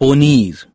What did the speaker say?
بونير